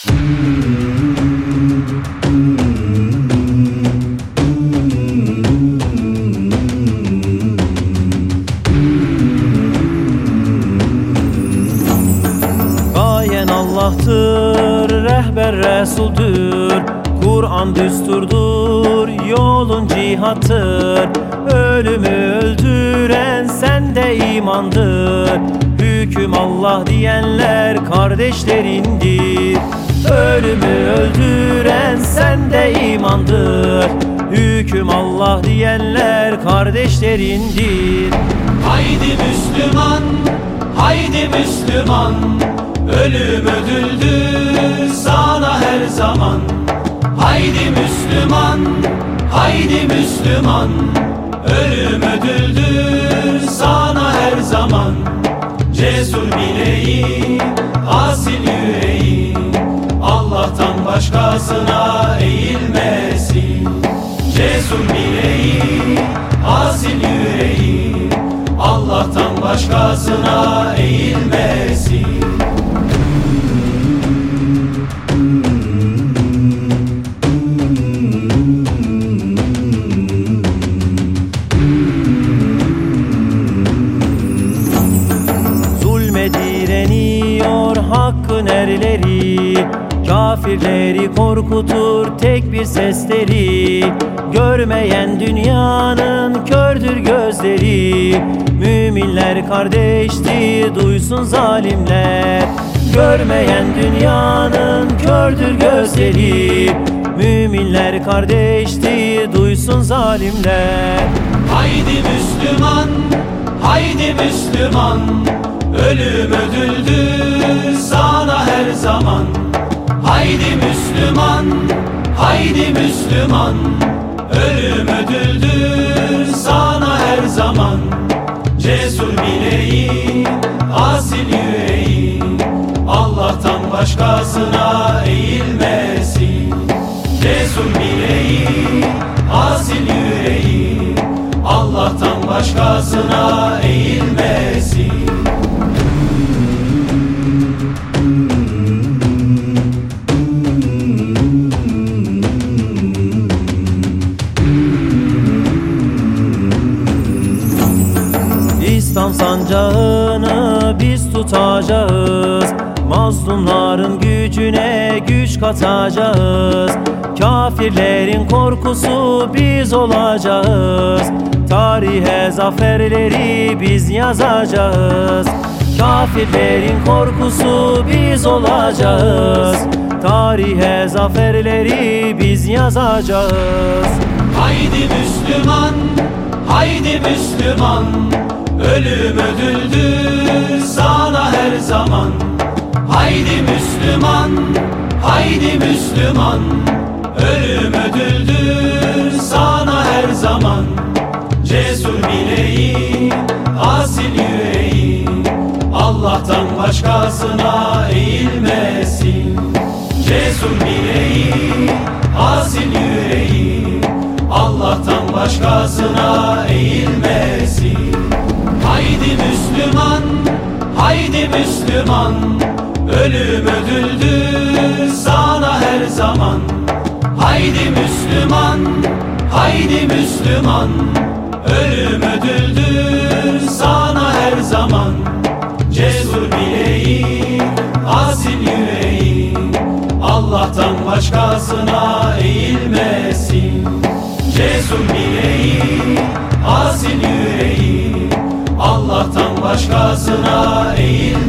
Gayen Allah'tır, rehber Resul'dür. Kur'an düsturdur, yolun cihattır. Ölümü öldüren sende imandır. Hüküm Allah diyenler kardeşlerindir Ölümü öldüren sende imandır. Hüküm Allah diyenler kardeşlerindir Haydi Müslüman, haydi Müslüman. Ölüm ödüldür sana her zaman. Haydi Müslüman, haydi Müslüman. Ölüm ödüldür sana her zaman. Cesur bileği, Allah'tan başkasına eğilmesin. Cesur bileği, asil yüreği Allah'tan başkasına eğilmesin. Zulme direniyor hakkın Kafirleri korkutur tek bir sesleri. Görmeyen dünyanın kördür gözleri. Müminler kardeşti duysun zalimler. Görmeyen dünyanın kördür gözleri. Müminler kardeşti duysun zalimler. Haydi Müslüman, haydi Müslüman. Ölüm ödüldür sana her zaman Haydi Müslüman, haydi Müslüman. Ölüm ödüldür sana her zaman. Cesur bileği, asil yüreği Allah'tan başkasına eğilmesin. Cesur bileği, asil yüreği Allah'tan başkasına eğilmesin İslam sancağını biz tutacağız. Mazlumların gücüne güç katacağız. Kafirlerin korkusu biz olacağız. Tarihe zaferleri biz yazacağız. Kafirlerin korkusu biz olacağız. Tarihe zaferleri biz yazacağız. Haydi Müslüman, haydi Müslüman Ölüm ödüldür sana her zaman. Haydi Müslüman, haydi Müslüman. Ölüm ödüldür sana her zaman. Cesur bileği, asil yüreği. Allah'tan başkasına eğilmesin. Cesur bileği, asil yüreği. Allah'tan başkasına eğilmesin Haydi Müslüman, haydi Müslüman. Ölüm ödüldür sana her zaman. Haydi Müslüman, haydi Müslüman. Ölüm ödüldür sana her zaman. Cesur bileği, asil yüreği Allah'tan başkasına eğilmesin. Cesur bileği, asil yüreği başkasına eğil.